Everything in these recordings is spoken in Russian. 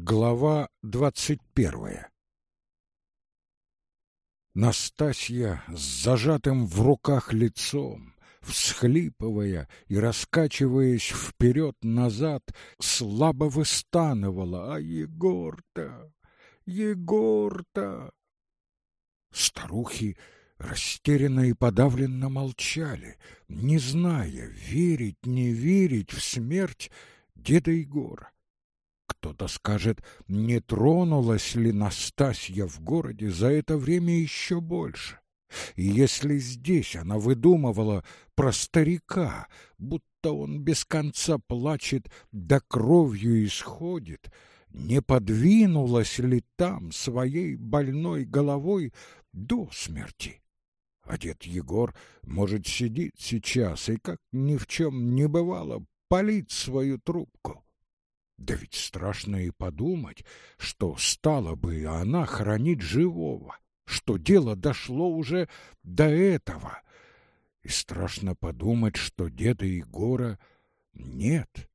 Глава двадцать первая Настасья с зажатым в руках лицом, всхлипывая и раскачиваясь вперед-назад, слабо выстанывала «А Егор-то! Егор-то!» Старухи растерянно и подавленно молчали, не зная, верить, не верить в смерть деда Егора. Кто-то скажет, не тронулась ли Настасья в городе за это время еще больше. И если здесь она выдумывала про старика, будто он без конца плачет да кровью исходит, не подвинулась ли там своей больной головой до смерти? Дед Егор, может, сидит сейчас и, как ни в чем не бывало, палит свою трубку. Да ведь страшно и подумать, что стала бы она хоронить живого, что дело дошло уже до этого. И страшно подумать, что деда Егора нет.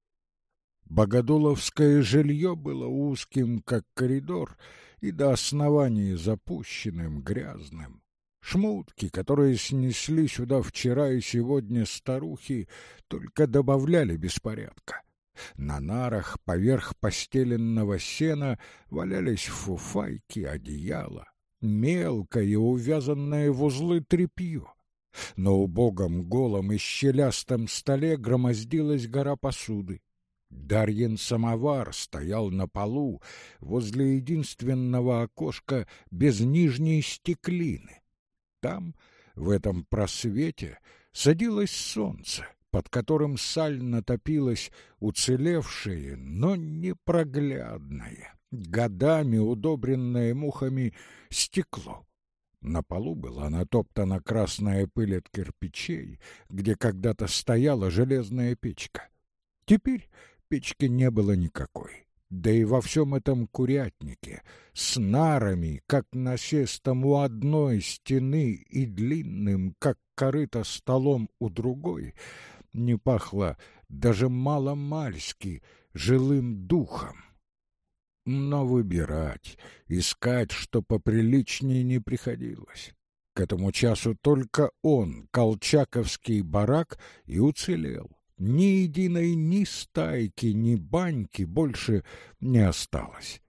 Богодуловское жилье было узким, как коридор, и до основания запущенным, грязным. Шмутки, которые снесли сюда вчера и сегодня старухи, только добавляли беспорядка. На нарах поверх постеленного сена валялись фуфайки, одеяла, мелкое, увязанное в узлы тряпье. На убогом голом и щелястом столе громоздилась гора посуды. Дарьин самовар стоял на полу возле единственного окошка без нижней стеклины. Там, в этом просвете, садилось солнце, под которым сально топилось уцелевшее, но непроглядное, годами удобренное мухами стекло. На полу была натоптана красная пыль от кирпичей, где когда-то стояла железная печка. Теперь печки не было никакой да и во всем этом курятнике, с нарами, как насестом у одной стены и длинным, как корыто столом у другой, не пахло даже маломальски жилым духом. Но выбирать, искать, что поприличнее не приходилось. К этому часу только он, колчаковский барак, и уцелел. Ни единой ни стайки, ни баньки больше не осталось.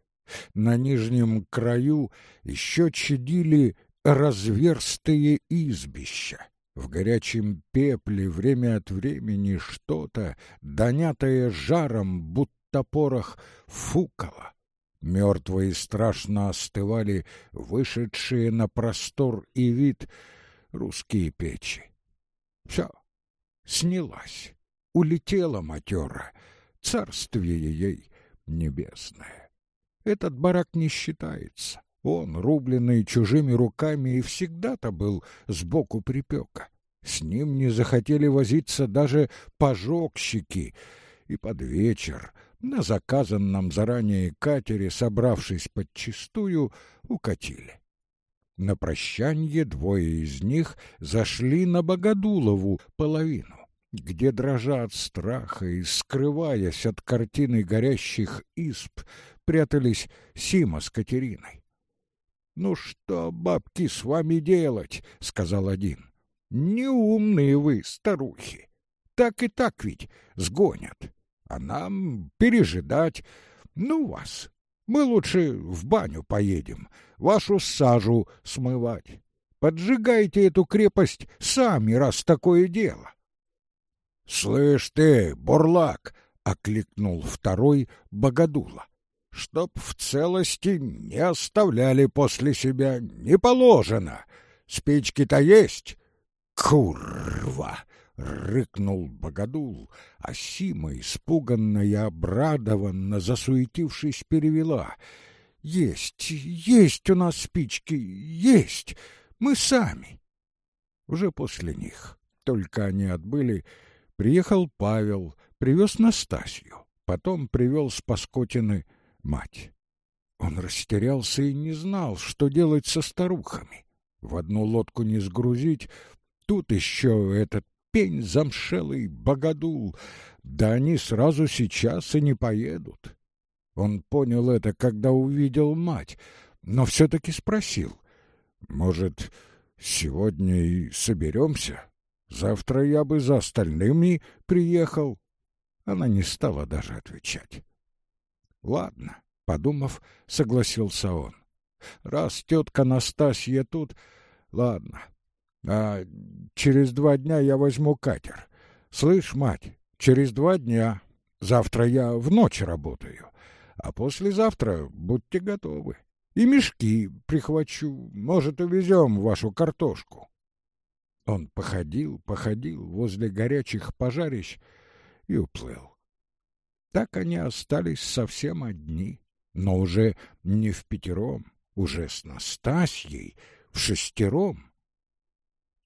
На нижнем краю еще чадили разверстые избища. В горячем пепле время от времени что-то, донятое жаром, будто порох, фукало. Мертвые страшно остывали вышедшие на простор и вид русские печи. Все, снялась улетела матера, царствие ей небесное. Этот барак не считается. Он, рубленный чужими руками, и всегда-то был сбоку припека. С ним не захотели возиться даже пожогщики, и под вечер на заказанном заранее катере, собравшись подчистую, укатили. На прощанье двое из них зашли на Богодулову половину где, дрожа от страха и скрываясь от картины горящих исп, прятались Сима с Катериной. «Ну что, бабки, с вами делать?» — сказал один. «Неумные вы, старухи! Так и так ведь сгонят, а нам пережидать. Ну вас, мы лучше в баню поедем, вашу сажу смывать. Поджигайте эту крепость сами, раз такое дело». — Слышь ты, бурлак! — окликнул второй богодула. — Чтоб в целости не оставляли после себя, не положено. Спички-то есть? — Курва! — рыкнул богодул, а Сима, испуганно и обрадованно засуетившись, перевела. — Есть, есть у нас спички, есть! Мы сами! Уже после них, только они отбыли, — Приехал Павел, привез Настасью, потом привел с Паскотины мать. Он растерялся и не знал, что делать со старухами. В одну лодку не сгрузить, тут еще этот пень замшелый богодул, да они сразу сейчас и не поедут. Он понял это, когда увидел мать, но все-таки спросил. «Может, сегодня и соберемся? Завтра я бы за остальными приехал». Она не стала даже отвечать. «Ладно», — подумав, согласился он. «Раз тетка Настасья тут, ладно. А через два дня я возьму катер. Слышь, мать, через два дня. Завтра я в ночь работаю. А послезавтра будьте готовы. И мешки прихвачу. Может, увезем вашу картошку. Он походил, походил возле горячих пожарищ и уплыл. Так они остались совсем одни, но уже не в пятером, уже с Настасьей, в шестером.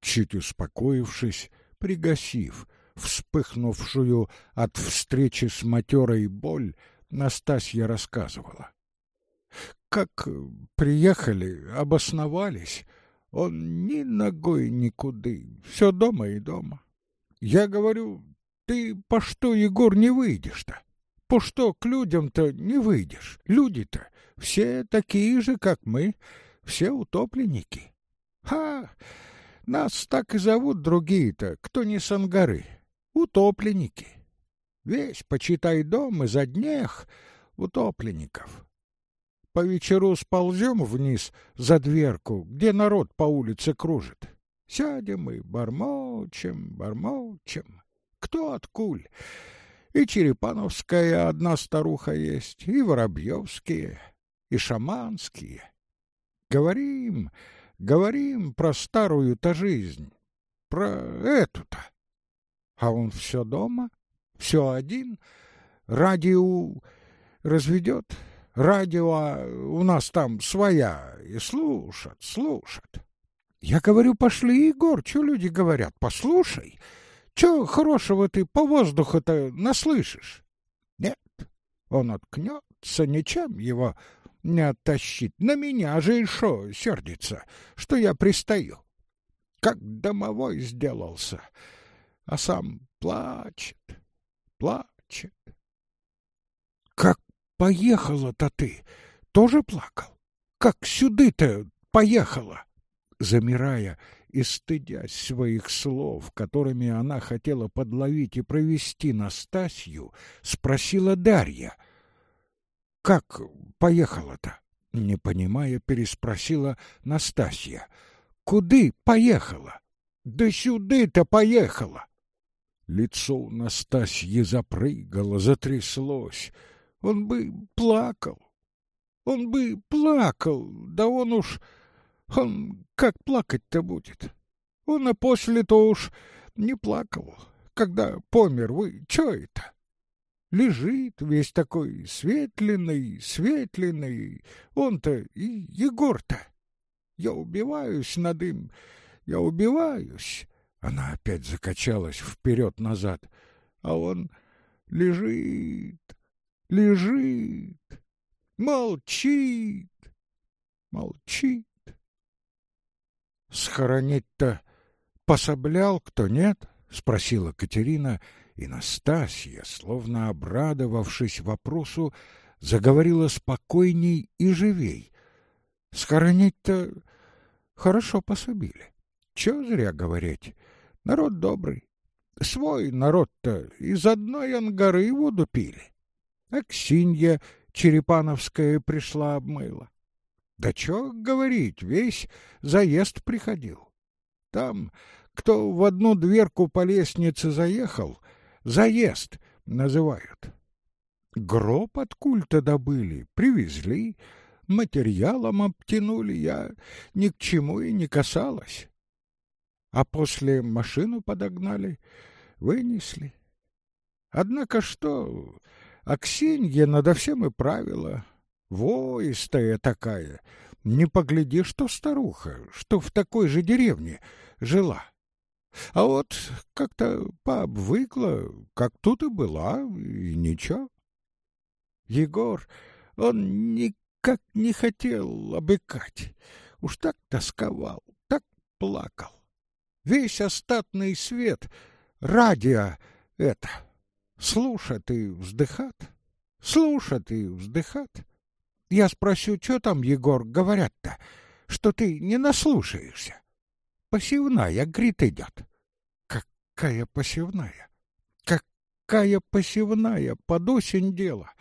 Чуть успокоившись, пригасив вспыхнувшую от встречи с матерой боль, Настасья рассказывала. Как приехали, обосновались, он ни ногой никуды, все дома и дома. Я говорю, ты по что, Егор, не выйдешь-то? По что к людям-то не выйдешь? Люди-то все такие же, как мы, все утопленники. Ха! Нас так и зовут другие-то, кто не с Ангары. Утопленники. Весь, почитай, дом из одних утопленников. По вечеру сползем вниз за дверку, где народ по улице кружит. Сядем и бормочем, бормочем. Кто откуль? И Черепановская одна старуха есть, и Воробьевские, и Шаманские. Говорим, говорим про старую-то жизнь, про эту-то. А он все дома, все один, радио разведет, радио а у нас там своя, и слушат, слушат. Я говорю, пошли, Егор, что люди говорят, послушай, что хорошего ты по воздуху-то наслышишь? Нет, он откнется, ничем его не оттащит. На меня же и шо сердится, что я пристаю. Как домовой сделался, а сам плачет, плачет. Как поехала-то ты? Тоже плакал? Как сюды-то поехала? Замирая и стыдясь своих слов, которыми она хотела подловить и провести Настасью, спросила Дарья. «Как поехала-то?» — не понимая, переспросила Настасья. «Куды поехала?» «Да сюды-то поехала!» Лицо у Настасьи запрыгало, затряслось. Он бы плакал. Он бы плакал, да он уж... Он как плакать-то будет? Он и после-то уж не плакал, когда помер. Вы чё это? Лежит весь такой светленный, светленный. Он-то и Егор-то. Я убиваюсь над им, я убиваюсь. Она опять закачалась вперед-назад, а он лежит, лежит, молчит, молчит. Схоронить-то пособлял кто, нет? — спросила Катерина, и Настасья, словно обрадовавшись вопросу, заговорила спокойней и живей. Схоронить-то хорошо пособили. Чего зря говорить? Народ добрый. Свой народ-то из одной ангары воду пили. Аксинья Черепановская пришла обмыла. Да чё говорить, весь заезд приходил. Там, кто в одну дверку по лестнице заехал, заезд называют. Гроб от культа добыли, привезли, материалом обтянули, я ни к чему и не касалась а после машину подогнали, вынесли. Однако что, Аксинья надо всем и правила, воистая такая, не погляди, что старуха, что в такой же деревне жила. А вот как-то пообвыкла, как тут и была, и ничего. Егор, он никак не хотел обыкать, уж так тосковал, так плакал весь остатный свет, радио это, слушат и вздыхат. слушать и вздыхать. Я спросю, что там, Егор, говорят-то, что ты не наслушаешься. Посевная, грит, идет. Какая посевная? Какая посевная? Под осень дело.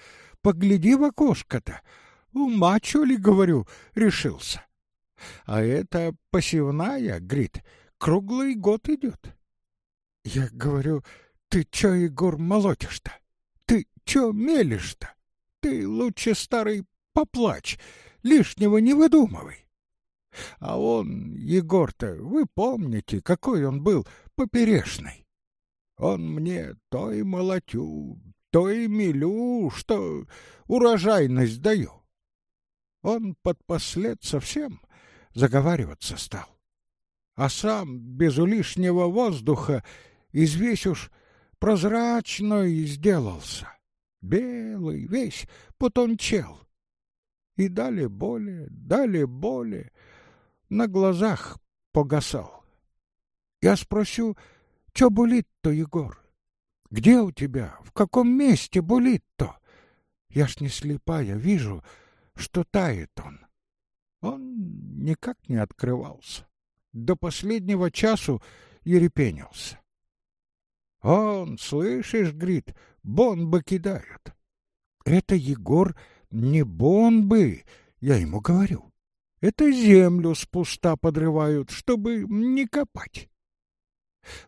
Погляди в окошко-то. Ума, чё ли, говорю, решился. А это посевная, грит, круглый год идет. Я говорю, ты чё, Егор, молотишь-то? Ты чё мелешь-то? Ты лучше, старый, поплачь, лишнего не выдумывай. А он, Егор-то, вы помните, какой он был поперешный. Он мне то и молотю, то и мелю, что урожайность даю. Он под послед совсем заговариваться стал. А сам без лишнего воздуха извесь уж прозрачной сделался. Белый, весь потончел. И дали боли, дали боли, на глазах погасал. Я спросю, что болит-то, Егор? Где у тебя? В каком месте болит-то? Я ж не слепая, вижу, что тает он. Он никак не открывался. До последнего часу ерепенился. Он, слышишь, Грит, бомбы кидают. Это, Егор, не бомбы, я ему говорю. Это землю с пуста подрывают, чтобы не копать.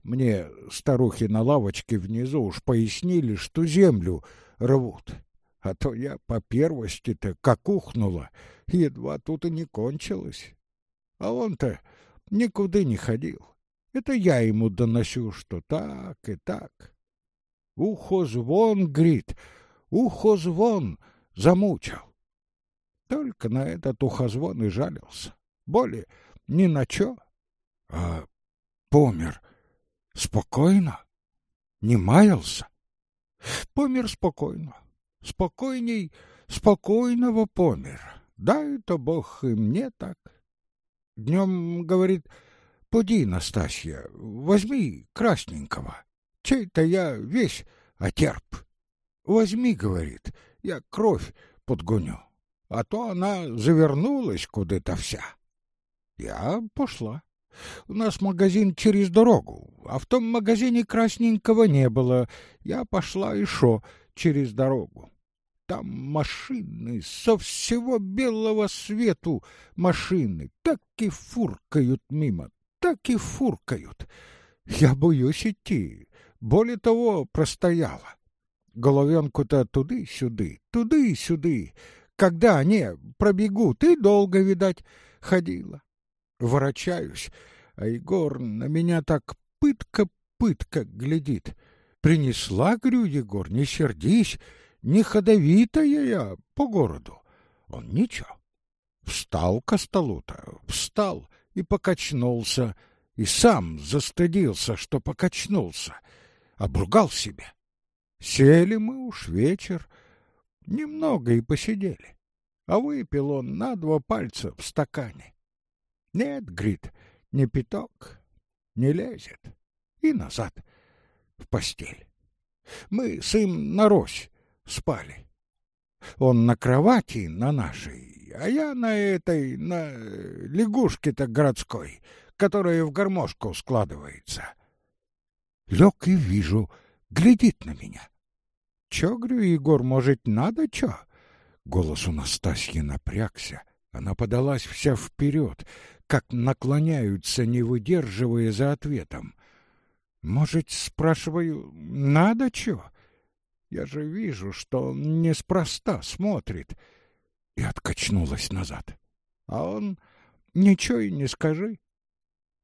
Мне старухи на лавочке внизу уж пояснили, что землю рвут. А то я по первости-то как ухнула, едва тут и не кончилось. А он-то никуда не ходил. Это я ему доносю, что так и так. Ухо звон, грит, ухо звон, замучил. Только на этот ухозвон и жалился. Боли ни на чё. А помер спокойно? Не маялся? Помер спокойно. Спокойней спокойного помер. Да это Бог и мне так. Днем, говорит, поди, Настасья, возьми красненького. Чей-то я весь отерп. Возьми, говорит, я кровь подгоню а то она завернулась куда-то вся. Я пошла. У нас магазин через дорогу, а в том магазине красненького не было. Я пошла и шо через дорогу. Там машины со всего белого свету машины так и фуркают мимо, так и фуркают. Я боюсь идти. Более того, простояла. Головенку-то туды-сюды, туды-сюды. Когда они пробегут, и долго, видать, ходила. Ворочаюсь, а Егор на меня так пытка-пытка глядит. Принесла, говорю, Егор, не сердись, не ходовитая я по городу. Он ничего. Встал ко столу-то, встал и покачнулся, и сам застыдился, что покачнулся, обругал себя. Сели мы уж вечер, Немного и посидели. А выпил он на два пальца в стакане. Нет, говорит, не пяток, не лезет. И назад в постель. Мы с им на рось спали. Он на кровати на нашей, а я на этой, на лягушке-то городской, которая в гармошку складывается. Лег и вижу, глядит на меня. Чё, говорю, Егор, может, надо чё? Голос у Настасьи напрягся. Она подалась вся вперед, как наклоняются, не выдерживая за ответом. Может, спрашиваю, надо чё? Я же вижу, что он неспроста смотрит. И откачнулась назад. А он ничего и не скажи.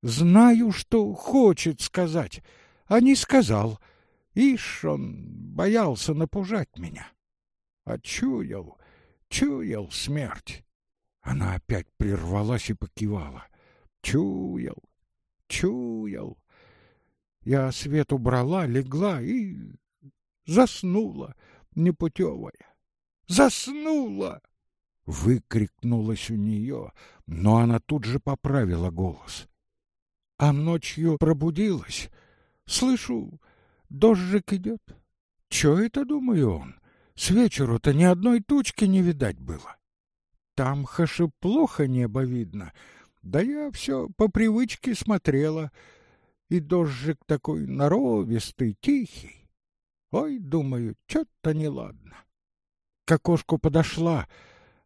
Знаю, что хочет сказать, а не сказал — Ишь, он боялся напужать меня. А чуял, чуял смерть. Она опять прервалась и покивала. Чуял, чуял. Я свет убрала, легла и заснула, непутевая. Заснула! Выкрикнулась у нее, но она тут же поправила голос. А ночью пробудилась. Слышу, Дождик идет. Че это, думаю он? С вечеру-то ни одной тучки не видать было. Там, хаши, плохо небо видно, да я все по привычке смотрела, и дождик такой норовистый, тихий. Ой, думаю, что-то неладно. К окошку подошла,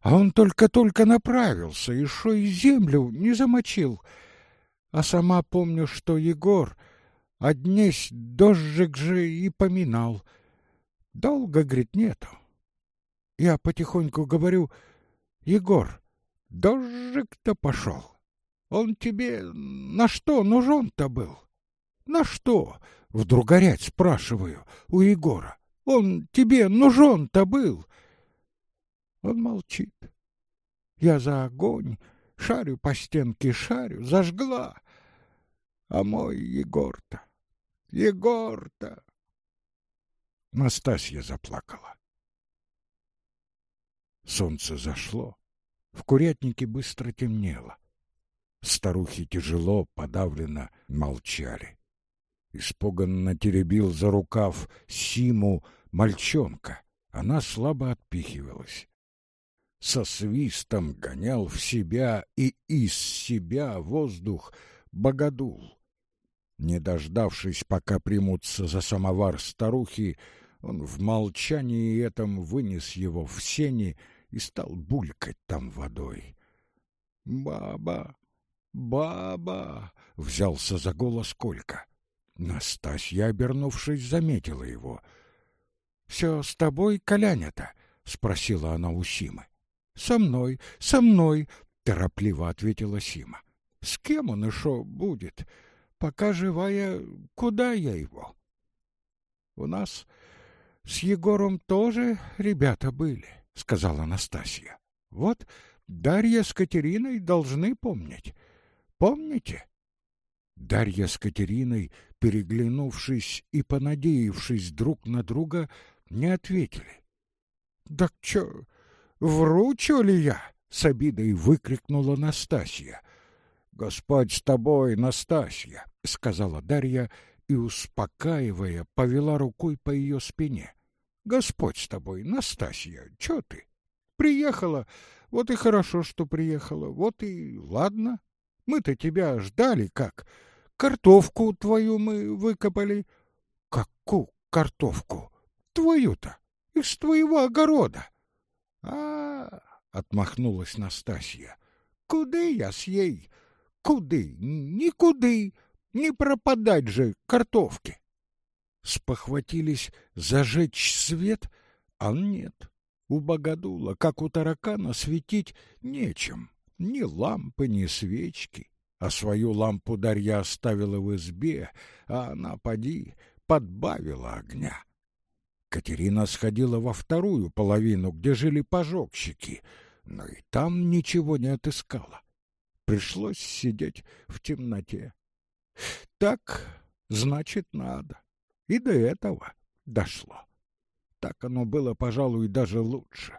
а он только-только направился, и шо и землю не замочил. А сама помню, что Егор, а днесь дождик же и поминал. Долго, говорит, нету. Я потихоньку говорю, Егор, дождик-то пошел. Он тебе на что нужен-то был? На что? Вдруг горять спрашиваю у Егора. Он тебе нужен-то был? Он молчит. Я за огонь шарю по стенке, шарю, зажгла. А мой Егор-то, Егор-то... Настасья заплакала. Солнце зашло, в курятнике быстро темнело. Старухи тяжело, подавленно молчали. Испуганно теребил за рукав Симу мальчонка. Она слабо отпихивалась. Со свистом гонял в себя и из себя воздух богодул. Не дождавшись, пока примутся за самовар старухи, он в молчании этом вынес его в сени и стал булькать там водой. «Баба! Баба!» — взялся за голос Колька. Настасья, обернувшись, заметила его. «Все с тобой, Колянята?» — спросила она у Симы. «Со мной, со мной!» — торопливо ответила Сима. «С кем он еще будет? Пока живая, куда я его?» «У нас с Егором тоже ребята были», — сказала Анастасия. «Вот Дарья с Катериной должны помнить. Помните?» Дарья с Катериной, переглянувшись и понадеявшись друг на друга, не ответили. «Да чё, вру, чё ли я?» — с обидой выкрикнула Настасья. «Господь с тобой, Настасья!» — сказала Дарья и, успокаивая, повела рукой по ее спине. Господь с тобой, Настасья, чё ты? Приехала, вот и хорошо, что приехала, вот и ладно. Мы-то тебя ждали как. Картовку твою мы выкопали. Какую картовку? Твою-то, из твоего огорода. А, -а, -а отмахнулась Настасья. Куды я с ей? Куды? Никуды. Не пропадать же картовки спохватились зажечь свет, а нет. У богодула, как у таракана, светить нечем. Ни лампы, ни свечки. А свою лампу Дарья оставила в избе, а она, поди, подбавила огня. Катерина сходила во вторую половину, где жили пожогщики, но и там ничего не отыскала. Пришлось сидеть в темноте. Так, значит, надо. И до этого дошло. Так оно было, пожалуй, даже лучше.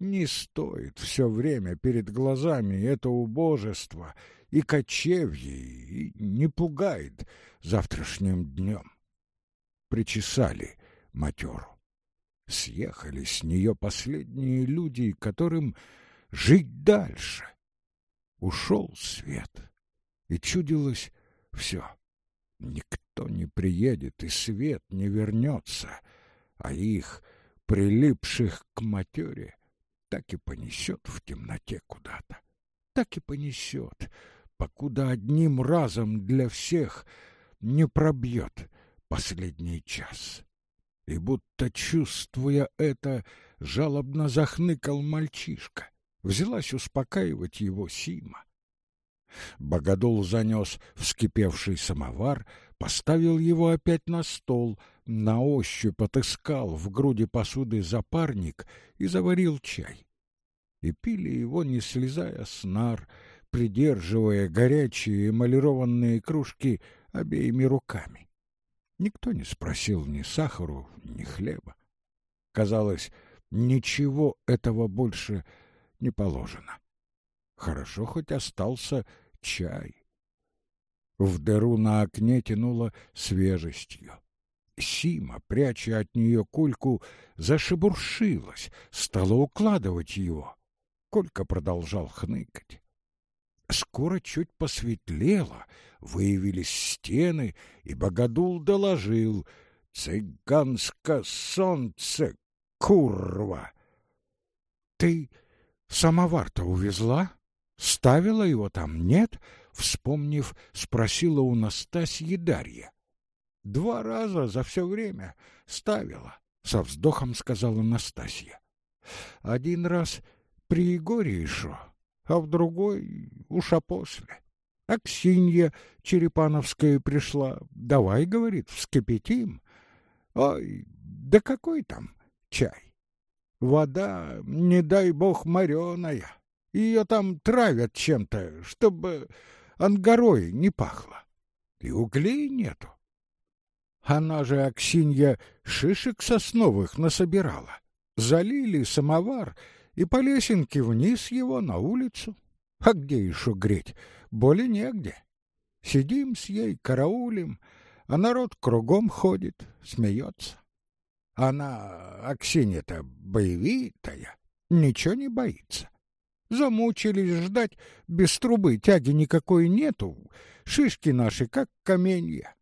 Не стоит все время перед глазами это убожество и кочевье, и не пугает завтрашним днем. Причесали матеру. Съехали с нее последние люди, которым жить дальше. Ушел свет, и чудилось все. Никто не приедет, и свет не вернется, а их, прилипших к матере, так и понесет в темноте куда-то. Так и понесет, покуда одним разом для всех не пробьет последний час. И будто, чувствуя это, жалобно захныкал мальчишка. Взялась успокаивать его Сима. Богодул занес вскипевший самовар, поставил его опять на стол, на ощупь отыскал в груди посуды запарник и заварил чай. И пили его, не слезая с нар, придерживая горячие эмалированные кружки обеими руками. Никто не спросил ни сахару, ни хлеба. Казалось, ничего этого больше не положено. Хорошо хоть остался чай. В дыру на окне тянуло свежестью. Сима, пряча от нее кульку, зашебуршилась, стала укладывать его. Колька продолжал хныкать. Скоро чуть посветлело, выявились стены, и Богодул доложил «Цыганское солнце, курва!» «Ты самовар-то увезла? Ставила его там, нет?» Вспомнив, спросила у Настасьи Дарья. «Два раза за все время ставила», — со вздохом сказала Настасья. «Один раз при Егоре еще, а в другой уж после. Аксинья Черепановская пришла. Давай, говорит, вскипятим. Ой, да какой там чай? Вода, не дай бог, мореная. Ее там травят чем-то, чтобы ангарой не пахло. И углей нету. Она же, Аксинья, шишек сосновых насобирала. Залили самовар и по лесенке вниз его на улицу. А где еще греть? Более негде. Сидим с ей, караулем, а народ кругом ходит, смеется. Она, Аксинья-то, боевитая, ничего не боится. Замучились ждать, без трубы тяги никакой нету, шишки наши, как каменья.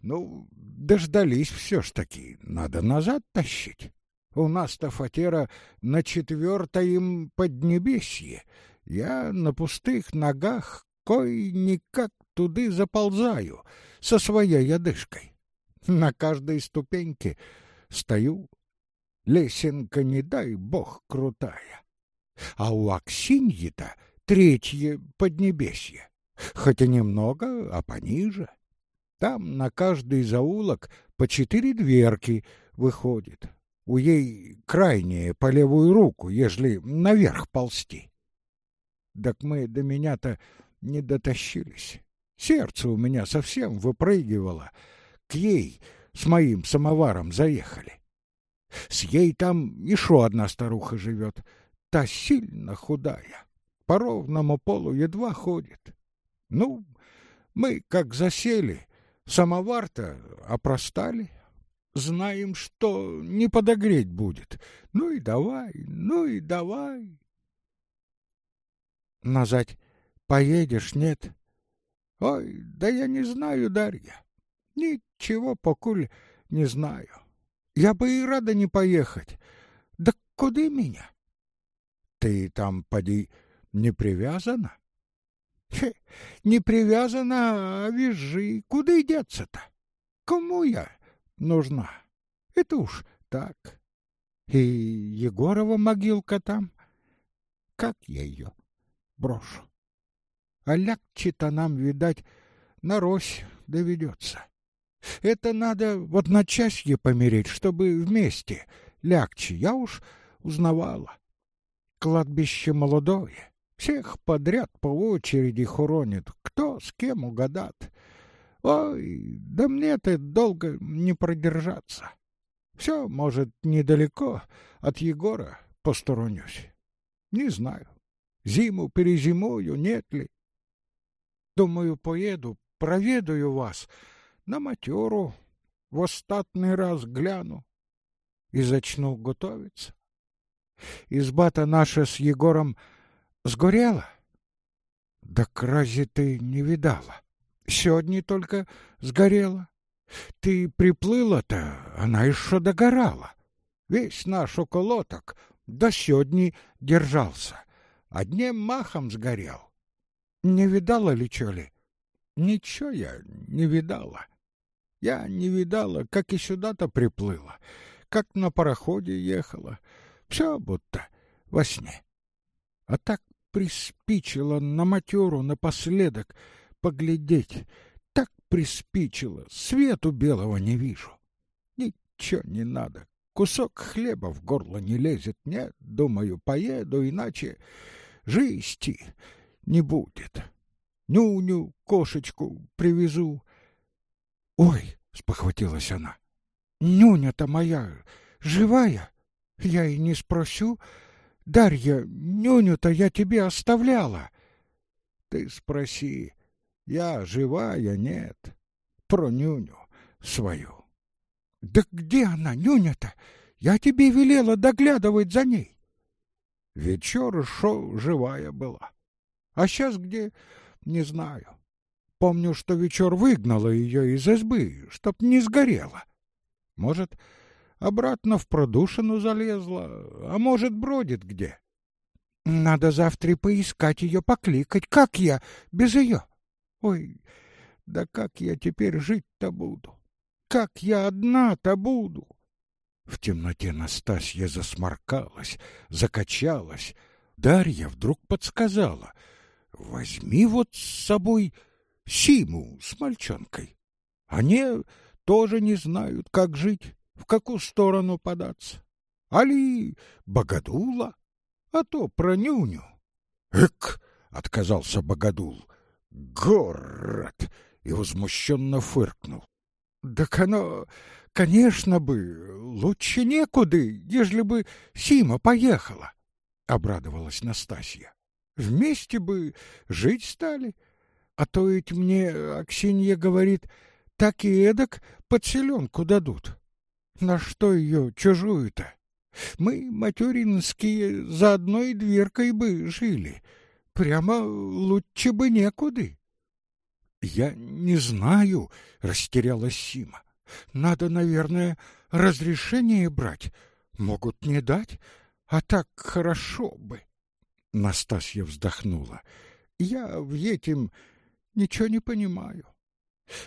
Ну, дождались все ж таки, надо назад тащить. У нас-то фатера на четвертоем поднебесье. Я на пустых ногах кой-никак туды заползаю со своей одышкой. На каждой ступеньке стою. Лесенка, не дай бог, крутая. А у Аксиньи-то третье поднебесье. Хоть и немного, а пониже. Там на каждый заулок по четыре дверки выходит у ей крайнее по левую руку, ежели наверх ползти. Так мы до меня-то не дотащились. Сердце у меня совсем выпрыгивало. К ей с моим самоваром заехали. С ей там еще одна старуха живет, та сильно худая, по ровному полу едва ходит. Ну, мы как засели, самовар-то опростали, знаем, что не подогреть будет. Ну и давай, ну и давай. Назад поедешь, нет? Ой, да я не знаю, Дарья. Ничего покуль не знаю. Я бы и рада не поехать. Да куда меня? Ты там, поди, не привязана? Хе, не привязана, а визжи. Куда деться-то? Кому я? нужна. Это уж так. И Егорова могилка там. Как я ее брошу? А лягче-то нам, видать, на рось доведется. Это надо вот на часье помереть, чтобы вместе лягче. Я уж узнавала. Кладбище молодое. Всех подряд по очереди хоронит. Кто с кем угадат. Ой, да мне-то долго не продержаться. Все, может, недалеко от Егора посторонюсь. Не знаю. Зиму перезимую, нет ли. Думаю, поеду, проведаю вас на матеру, в остатный раз гляну и зачну готовиться. Изба-то наша с Егором сгорела. Да разве ты не видала? Сегодня только сгорела. Ты приплыла-то, она еще догорала. Весь наш околоток до сегодня держался. Одним махом сгорел. Не видала ли чё ли? Ничего я не видала. Я не видала, как и сюда-то приплыла, как на пароходе ехала. Все будто во сне. А так приспичило на матеру напоследок — поглядеть. Так приспичило, свету белого не вижу. Ничего не надо, кусок хлеба в горло не лезет. Нет, думаю, поеду, иначе жизни не будет. Нюню, кошечку привезу. Ой, спохватилась она. Нюня-то моя живая? Я и не спросю. Дарья, нюню-то я тебе оставляла. Ты спроси, я живая, нет, про нюню свою. Да где она, нюня-то? Я тебе велела доглядывать за ней. Вечер шо живая была. А сейчас где, не знаю. Помню, что вечер выгнала ее из избы, чтоб не сгорела. Может, обратно в продушину залезла, а может, бродит где. Надо завтра поискать ее, покликать. Как я без ее? Ой, да как я теперь жить-то буду? Как я одна-то буду? В темноте Настасья засморкалась, закачалась. Дарья вдруг подсказала. «Возьми вот с собой Симу с мальчонкой. Они тоже не знают, как жить, в какую сторону податься. Али Богодула, а то про нюню». «Эк!» — отказался Богодул. «Город!» — и возмущенно фыркнул. «Так оно, конечно бы, лучше некуда, ежели бы Сима поехала», — обрадовалась Настасья. «Вместе бы жить стали, а то ведь мне Аксинья говорит, так и эдак подселенку дадут. На что ее чужую-то? Мы, материнские, за одной дверкой бы жили, прямо лучше бы некуда». «Я не знаю», — растерялась Сима. «Надо, наверное, разрешение брать. Могут не дать, а так хорошо бы». Настасья вздохнула. «Я в этим ничего не понимаю.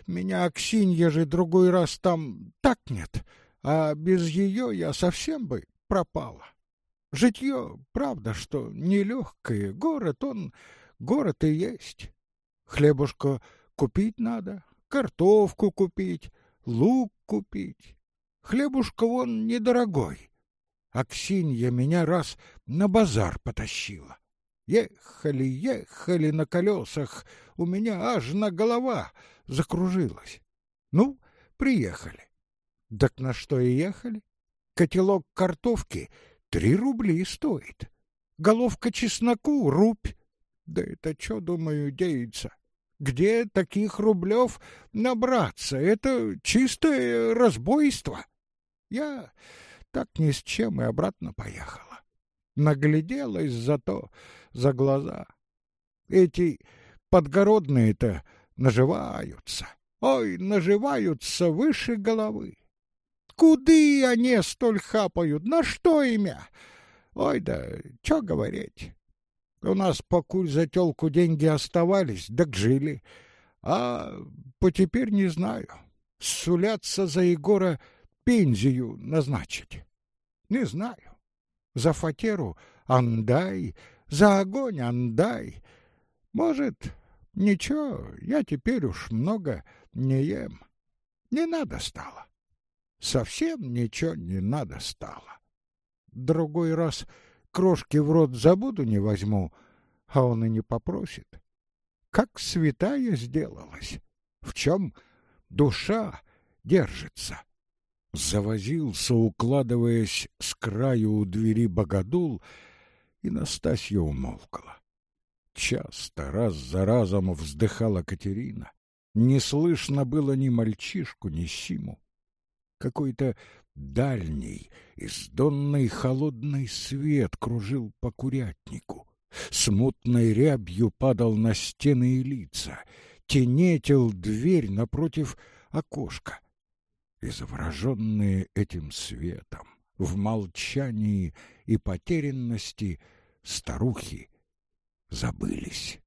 Меня Аксинья же другой раз там так нет, а без ее я совсем бы пропала. Житье, правда, что нелегкое, город он, город и есть. Хлебушка Купить надо, картошку купить, лук купить. Хлебушка вон недорогой. Аксинья меня раз на базар потащила. Ехали, ехали на колесах, у меня аж на голова закружилась. Ну, приехали. Так на что и ехали? Котелок картошки три рубли стоит. Головка чесноку — рубь. Да это что, думаю, деется? Где таких рублев набраться? Это чистое разбойство. Я так ни с чем и обратно поехала. Нагляделась зато за глаза. Эти подгородные-то наживаются. Ой, наживаются выше головы. Куды они столь хапают? На что имя? Ой, да что говорить. У нас покуль за тёлку деньги оставались, так жили. А по теперь не знаю. Сулятся за Егора пензию назначить. Не знаю. За фатеру андай, за огонь андай. Может, ничего, я теперь уж много не ем. Не надо стало. Совсем ничего не надо стало. Другой раз крошки в рот забуду не возьму, а он и не попросит. Как святая сделалась, в чем душа держится. Завозился, укладываясь с краю у двери богодул, и Настасья умолкла. Часто, раз за разом вздыхала Катерина. Не слышно было ни мальчишку, ни Симу. Какой-то Дальний, издонный холодный свет кружил по курятнику. Смутной рябью падал на стены и лица, тенетил дверь напротив окошка. И завороженные этим светом, в молчании и потерянности старухи забылись.